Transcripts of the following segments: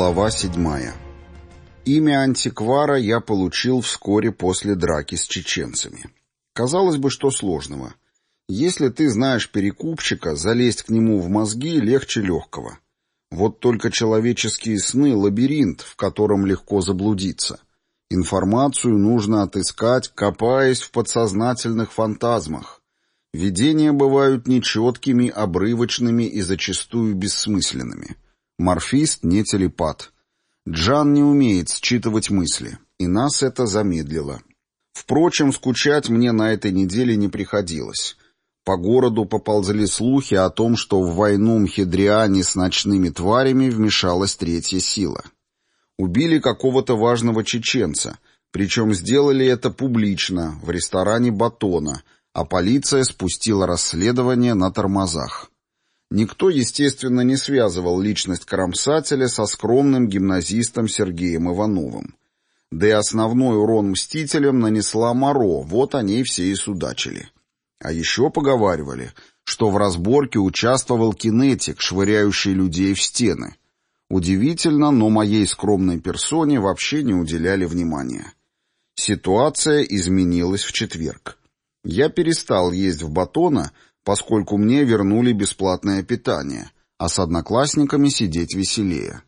Глава седьмая. Имя антиквара я получил вскоре после драки с чеченцами. Казалось бы, что сложного. Если ты знаешь перекупщика, залезть к нему в мозги легче легкого. Вот только человеческие сны — лабиринт, в котором легко заблудиться. Информацию нужно отыскать, копаясь в подсознательных фантазмах. Видения бывают нечеткими, обрывочными и зачастую бессмысленными — Морфист не телепат. Джан не умеет считывать мысли, и нас это замедлило. Впрочем, скучать мне на этой неделе не приходилось. По городу поползли слухи о том, что в войну Мхедриане с ночными тварями вмешалась третья сила. Убили какого-то важного чеченца, причем сделали это публично, в ресторане «Батона», а полиция спустила расследование на тормозах. Никто, естественно, не связывал личность кромсателя со скромным гимназистом Сергеем Ивановым. Да и основной урон мстителям нанесла Моро, вот они все и судачили. А еще поговаривали, что в разборке участвовал кинетик, швыряющий людей в стены. Удивительно, но моей скромной персоне вообще не уделяли внимания. Ситуация изменилась в четверг. Я перестал есть в батона, поскольку мне вернули бесплатное питание, а с одноклассниками сидеть веселее.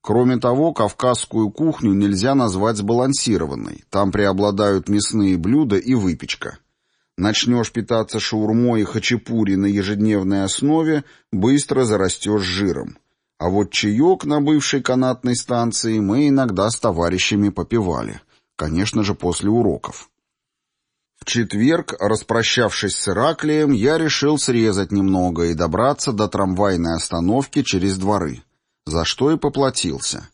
Кроме того, кавказскую кухню нельзя назвать сбалансированной, там преобладают мясные блюда и выпечка. Начнешь питаться шаурмой и хачапури на ежедневной основе, быстро зарастешь жиром. А вот чаек на бывшей канатной станции мы иногда с товарищами попивали. Конечно же, после уроков. В четверг, распрощавшись с Ираклием, я решил срезать немного и добраться до трамвайной остановки через дворы, за что и поплатился.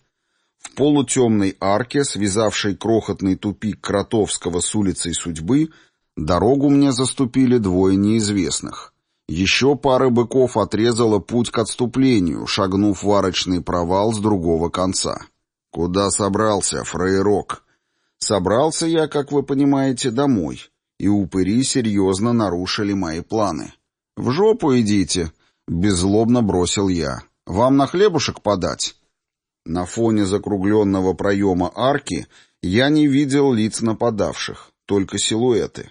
В полутемной арке, связавшей крохотный тупик Кротовского с улицей Судьбы, дорогу мне заступили двое неизвестных. Еще пара быков отрезала путь к отступлению, шагнув в арочный провал с другого конца. «Куда собрался, фрейрок?» «Собрался я, как вы понимаете, домой» и упыри серьезно нарушили мои планы. «В жопу идите!» — беззлобно бросил я. «Вам на хлебушек подать?» На фоне закругленного проема арки я не видел лиц нападавших, только силуэты.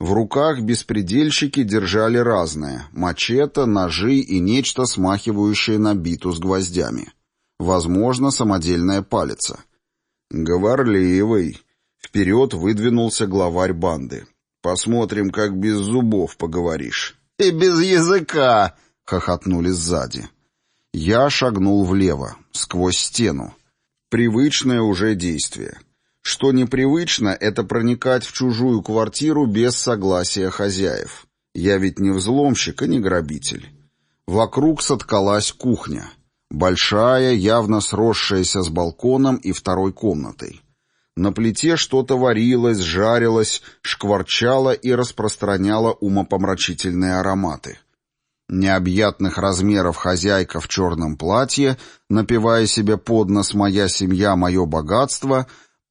В руках беспредельщики держали разное — мачете, ножи и нечто смахивающее на биту с гвоздями. Возможно, самодельная палица. «Говорливый!» — вперед выдвинулся главарь банды. Посмотрим, как без зубов поговоришь. И без языка, хохотнули сзади. Я шагнул влево, сквозь стену. Привычное уже действие. Что непривычно, это проникать в чужую квартиру без согласия хозяев. Я ведь не взломщик и не грабитель. Вокруг соткалась кухня. Большая, явно сросшаяся с балконом и второй комнатой. На плите что-то варилось, жарилось, шкварчало и распространяло умопомрачительные ароматы. Необъятных размеров хозяйка в черном платье, напивая себе под нос «Моя семья, мое богатство»,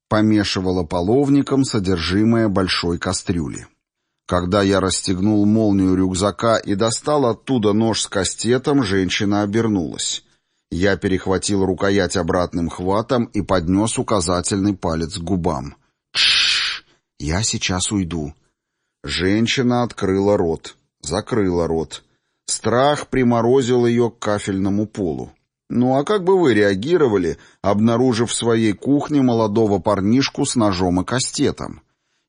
помешивала половником содержимое большой кастрюли. Когда я расстегнул молнию рюкзака и достал оттуда нож с кастетом, женщина обернулась. Я перехватил рукоять обратным хватом и поднес указательный палец к губам. «Тш! Я сейчас уйду». Женщина открыла рот, закрыла рот. Страх приморозил ее к кафельному полу. Ну а как бы вы реагировали, обнаружив в своей кухне молодого парнишку с ножом и кастетом?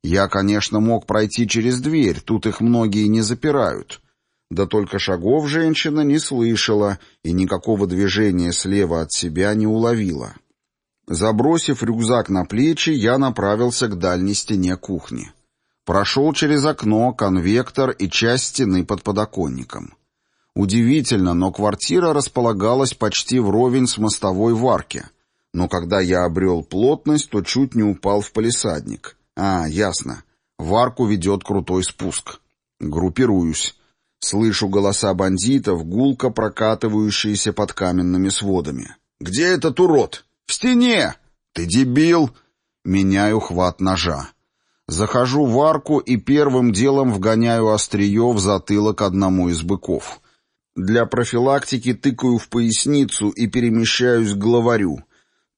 Я, конечно, мог пройти через дверь, тут их многие не запирают. Да только шагов женщина не слышала и никакого движения слева от себя не уловила. Забросив рюкзак на плечи, я направился к дальней стене кухни. Прошел через окно, конвектор и часть стены под подоконником. Удивительно, но квартира располагалась почти вровень с мостовой в арке. Но когда я обрел плотность, то чуть не упал в палисадник. А, ясно. В арку ведет крутой спуск. Группируюсь. Слышу голоса бандитов, гулко прокатывающиеся под каменными сводами. «Где этот урод? В стене! Ты дебил!» Меняю хват ножа. Захожу в арку и первым делом вгоняю острие в затылок одному из быков. Для профилактики тыкаю в поясницу и перемещаюсь к главарю.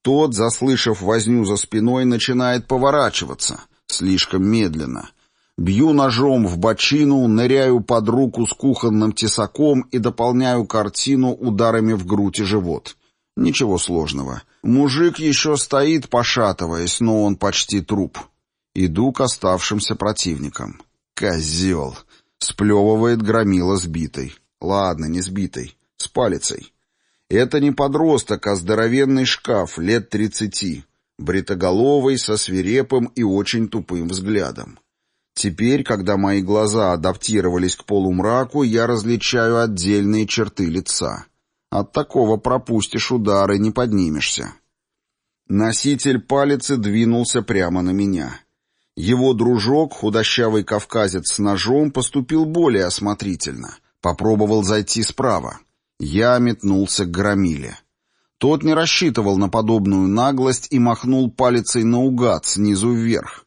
Тот, заслышав возню за спиной, начинает поворачиваться. Слишком медленно. Бью ножом в бочину, ныряю под руку с кухонным тесаком и дополняю картину ударами в грудь и живот. Ничего сложного. Мужик еще стоит, пошатываясь, но он почти труп. Иду к оставшимся противникам. «Козел!» — сплевывает громила сбитой. Ладно, не сбитой, с палицей. Это не подросток, а здоровенный шкаф, лет тридцати, бритоголовый, со свирепым и очень тупым взглядом. Теперь, когда мои глаза адаптировались к полумраку, я различаю отдельные черты лица. От такого пропустишь удары, не поднимешься. Носитель палицы двинулся прямо на меня. Его дружок, худощавый кавказец с ножом, поступил более осмотрительно. Попробовал зайти справа. Я метнулся к громиле. Тот не рассчитывал на подобную наглость и махнул палицей наугад, снизу вверх.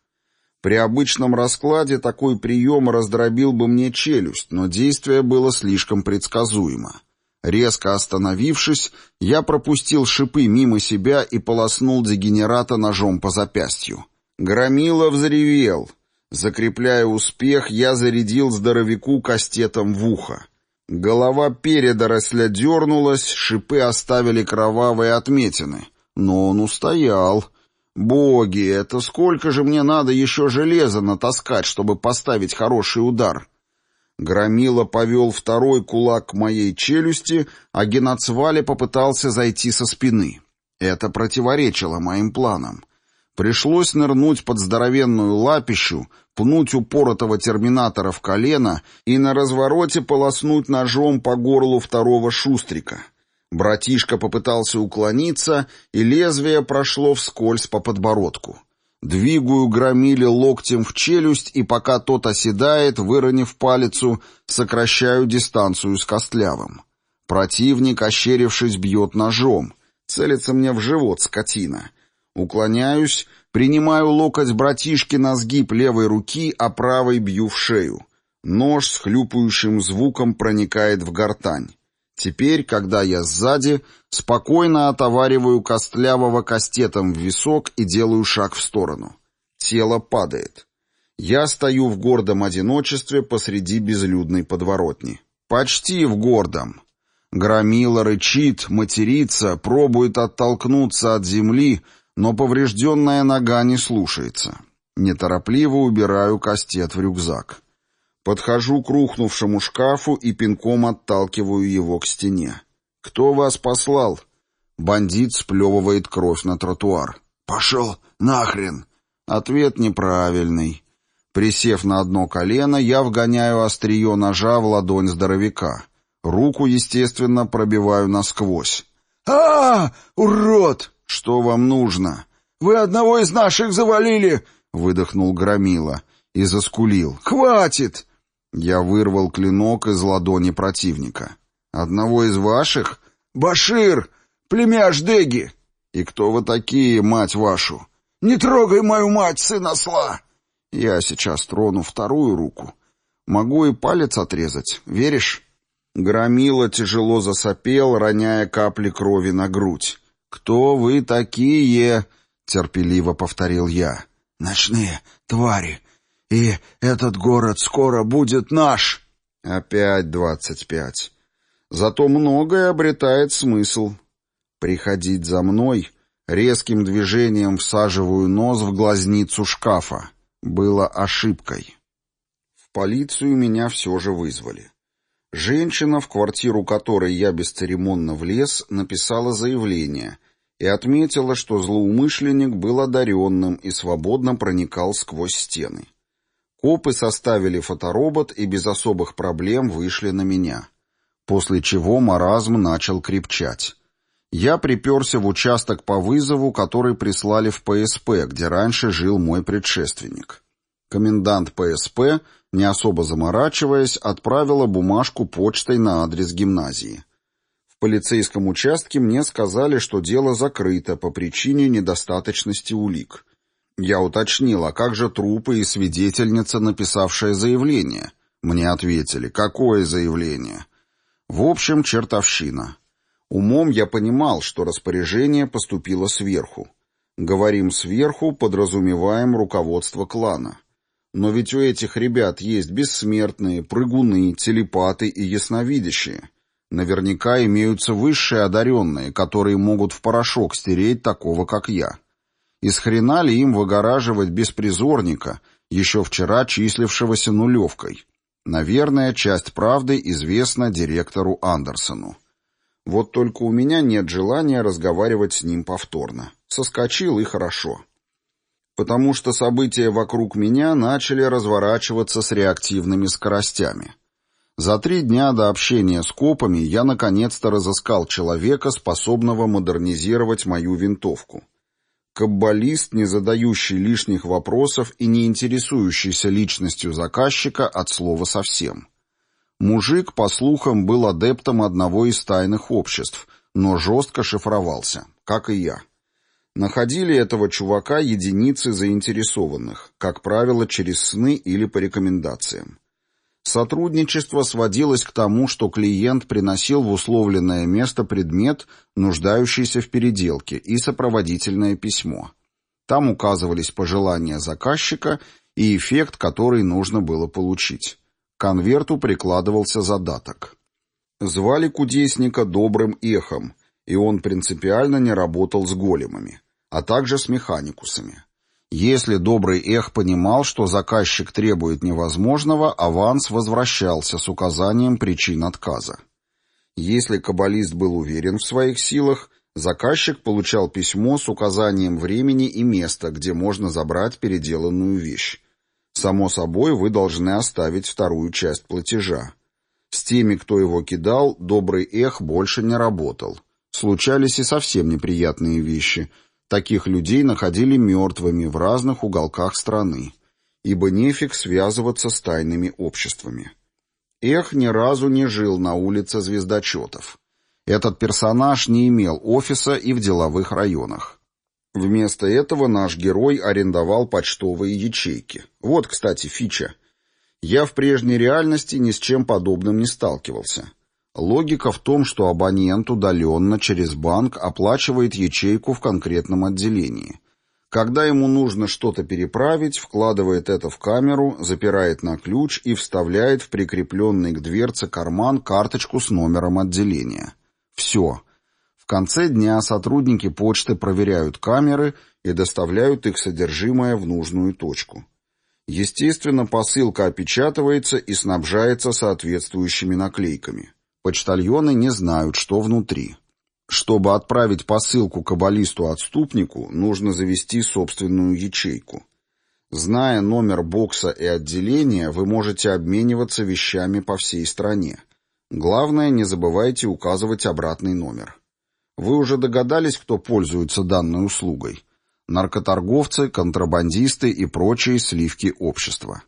При обычном раскладе такой прием раздробил бы мне челюсть, но действие было слишком предсказуемо. Резко остановившись, я пропустил шипы мимо себя и полоснул дегенерата ножом по запястью. Громила взревел. Закрепляя успех, я зарядил здоровяку кастетом в ухо. Голова передоросля дернулась, шипы оставили кровавые отметины. Но он устоял. Боги, это сколько же мне надо еще железа натаскать, чтобы поставить хороший удар? Громила повел второй кулак к моей челюсти, а Геноцвали попытался зайти со спины. Это противоречило моим планам. Пришлось нырнуть под здоровенную лапищу, пнуть упоротого терминатора в колено и на развороте полоснуть ножом по горлу второго шустрика. Братишка попытался уклониться, и лезвие прошло вскользь по подбородку. Двигаю громили локтем в челюсть, и пока тот оседает, выронив палицу, сокращаю дистанцию с костлявым. Противник, ощерившись, бьет ножом. Целится мне в живот, скотина. Уклоняюсь, принимаю локоть братишки на сгиб левой руки, а правой бью в шею. Нож с хлюпающим звуком проникает в гортань. Теперь, когда я сзади, спокойно отовариваю костлявого кастетом в висок и делаю шаг в сторону. Тело падает. Я стою в гордом одиночестве посреди безлюдной подворотни. Почти в гордом. Громила рычит, матерится, пробует оттолкнуться от земли, но поврежденная нога не слушается. Неторопливо убираю кастет в рюкзак. Подхожу к рухнувшему шкафу и пинком отталкиваю его к стене. «Кто вас послал?» Бандит сплевывает кровь на тротуар. «Пошел нахрен!» Ответ неправильный. Присев на одно колено, я вгоняю острие ножа в ладонь здоровяка. Руку, естественно, пробиваю насквозь. а, -а, -а Урод!» «Что вам нужно?» «Вы одного из наших завалили!» — выдохнул Громила и заскулил. «Хватит!» Я вырвал клинок из ладони противника. «Одного из ваших?» «Башир! Племяш Деги!» «И кто вы такие, мать вашу?» «Не трогай мою мать, сын осла!» «Я сейчас трону вторую руку. Могу и палец отрезать, веришь?» Громила тяжело засопел, роняя капли крови на грудь. «Кто вы такие?» — терпеливо повторил я. «Ночные твари. И этот город скоро будет наш». Опять двадцать пять. Зато многое обретает смысл. Приходить за мной, резким движением всаживаю нос в глазницу шкафа. Было ошибкой. В полицию меня все же вызвали. Женщина, в квартиру которой я бесцеремонно влез, написала заявление и отметила, что злоумышленник был одаренным и свободно проникал сквозь стены. Копы составили фоторобот и без особых проблем вышли на меня. После чего маразм начал крепчать. Я приперся в участок по вызову, который прислали в ПСП, где раньше жил мой предшественник. Комендант ПСП, не особо заморачиваясь, отправила бумажку почтой на адрес гимназии. В полицейском участке мне сказали, что дело закрыто по причине недостаточности улик. Я уточнил, а как же трупы и свидетельница, написавшая заявление? Мне ответили, какое заявление? В общем, чертовщина. Умом я понимал, что распоряжение поступило сверху. Говорим «сверху», подразумеваем руководство клана. Но ведь у этих ребят есть бессмертные, прыгуны, телепаты и ясновидящие. Наверняка имеются высшие одаренные, которые могут в порошок стереть такого, как я. Из хрена ли им выгораживать беспризорника, еще вчера числившегося нулевкой? Наверное, часть правды известна директору Андерсону. Вот только у меня нет желания разговаривать с ним повторно. Соскочил и хорошо. Потому что события вокруг меня начали разворачиваться с реактивными скоростями. За три дня до общения с копами я наконец-то разыскал человека, способного модернизировать мою винтовку. Каббалист, не задающий лишних вопросов и не интересующийся личностью заказчика от слова совсем. Мужик, по слухам, был адептом одного из тайных обществ, но жестко шифровался, как и я. Находили этого чувака единицы заинтересованных, как правило, через сны или по рекомендациям. Сотрудничество сводилось к тому, что клиент приносил в условленное место предмет, нуждающийся в переделке, и сопроводительное письмо. Там указывались пожелания заказчика и эффект, который нужно было получить. К конверту прикладывался задаток. Звали кудесника добрым эхом, и он принципиально не работал с големами, а также с механикусами. Если добрый эх понимал, что заказчик требует невозможного, аванс возвращался с указанием причин отказа. Если каббалист был уверен в своих силах, заказчик получал письмо с указанием времени и места, где можно забрать переделанную вещь. Само собой, вы должны оставить вторую часть платежа. С теми, кто его кидал, добрый эх больше не работал. Случались и совсем неприятные вещи – Таких людей находили мертвыми в разных уголках страны, ибо нефиг связываться с тайными обществами. Эх ни разу не жил на улице звездочетов. Этот персонаж не имел офиса и в деловых районах. Вместо этого наш герой арендовал почтовые ячейки. Вот, кстати, фича. Я в прежней реальности ни с чем подобным не сталкивался. Логика в том, что абонент удаленно через банк оплачивает ячейку в конкретном отделении. Когда ему нужно что-то переправить, вкладывает это в камеру, запирает на ключ и вставляет в прикрепленный к дверце карман карточку с номером отделения. Все. В конце дня сотрудники почты проверяют камеры и доставляют их содержимое в нужную точку. Естественно, посылка опечатывается и снабжается соответствующими наклейками. Почтальоны не знают, что внутри. Чтобы отправить посылку каббалисту-отступнику, нужно завести собственную ячейку. Зная номер бокса и отделения, вы можете обмениваться вещами по всей стране. Главное, не забывайте указывать обратный номер. Вы уже догадались, кто пользуется данной услугой? Наркоторговцы, контрабандисты и прочие сливки общества.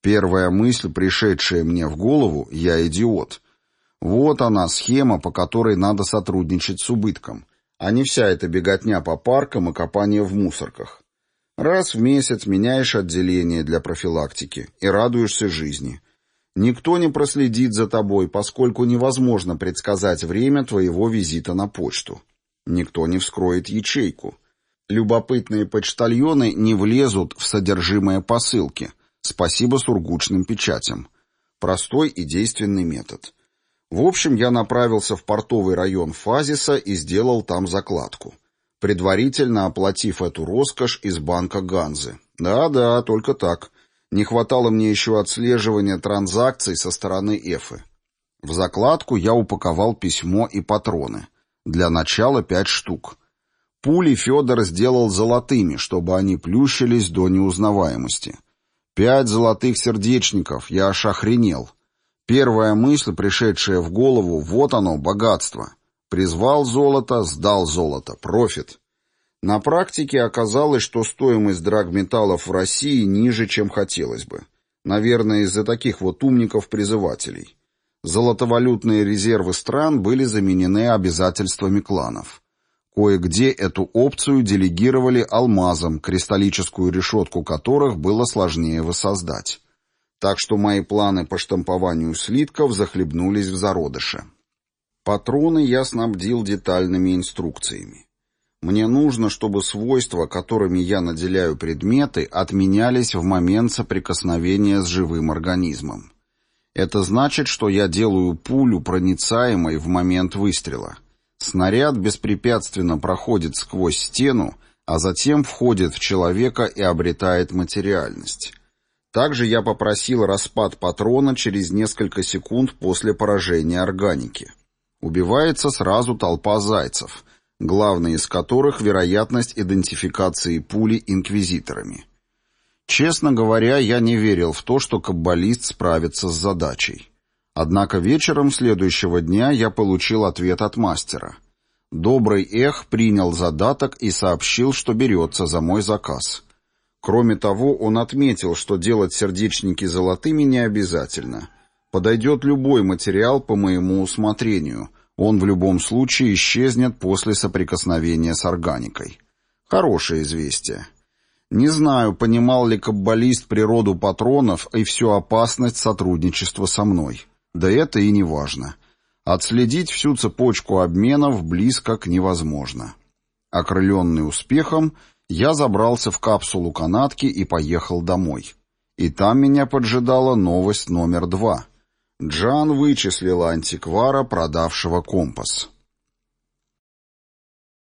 Первая мысль, пришедшая мне в голову, я идиот, вот она, схема, по которой надо сотрудничать с убытком, а не вся эта беготня по паркам и копание в мусорках. Раз в месяц меняешь отделение для профилактики и радуешься жизни. Никто не проследит за тобой, поскольку невозможно предсказать время твоего визита на почту. Никто не вскроет ячейку. Любопытные почтальоны не влезут в содержимое посылки. Спасибо сургучным печатям. Простой и действенный метод. В общем, я направился в портовый район Фазиса и сделал там закладку, предварительно оплатив эту роскошь из банка Ганзы. Да-да, только так. Не хватало мне еще отслеживания транзакций со стороны Эфы. В закладку я упаковал письмо и патроны. Для начала пять штук. Пули Федор сделал золотыми, чтобы они плющились до неузнаваемости. Пять золотых сердечников, я аж охренел. Первая мысль, пришедшая в голову, вот оно, богатство. Призвал золото, сдал золото, профит. На практике оказалось, что стоимость драгметаллов в России ниже, чем хотелось бы. Наверное, из-за таких вот умников-призывателей. Золотовалютные резервы стран были заменены обязательствами кланов. Кое-где эту опцию делегировали алмазам, кристаллическую решетку которых было сложнее воссоздать так что мои планы по штампованию слитков захлебнулись в зародыше. Патроны я снабдил детальными инструкциями. Мне нужно, чтобы свойства, которыми я наделяю предметы, отменялись в момент соприкосновения с живым организмом. Это значит, что я делаю пулю проницаемой в момент выстрела. Снаряд беспрепятственно проходит сквозь стену, а затем входит в человека и обретает материальность. Также я попросил распад патрона через несколько секунд после поражения органики. Убивается сразу толпа зайцев, главный из которых вероятность идентификации пули инквизиторами. Честно говоря, я не верил в то, что каббалист справится с задачей. Однако вечером следующего дня я получил ответ от мастера. Добрый Эх принял задаток и сообщил, что берется за мой заказ. Кроме того, он отметил, что делать сердечники золотыми не обязательно. Подойдет любой материал по моему усмотрению, он в любом случае исчезнет после соприкосновения с органикой. Хорошее известие. Не знаю, понимал ли каббалист природу патронов и всю опасность сотрудничества со мной. Да это и не важно. Отследить всю цепочку обменов близко к невозможно. Окрыленный успехом, я забрался в капсулу канатки и поехал домой. И там меня поджидала новость номер два — Джан вычислила антиквара, продавшего компас.